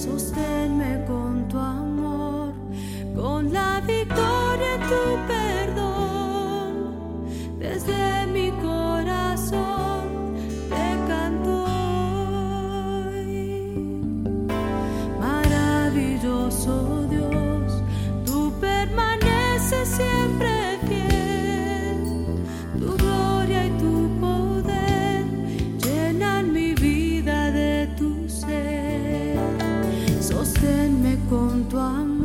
Sosténme con tu amor, con la victoria en tu perdón. Desde mi corazón te canto. Hoy. Maravilloso Dios. con tu amor.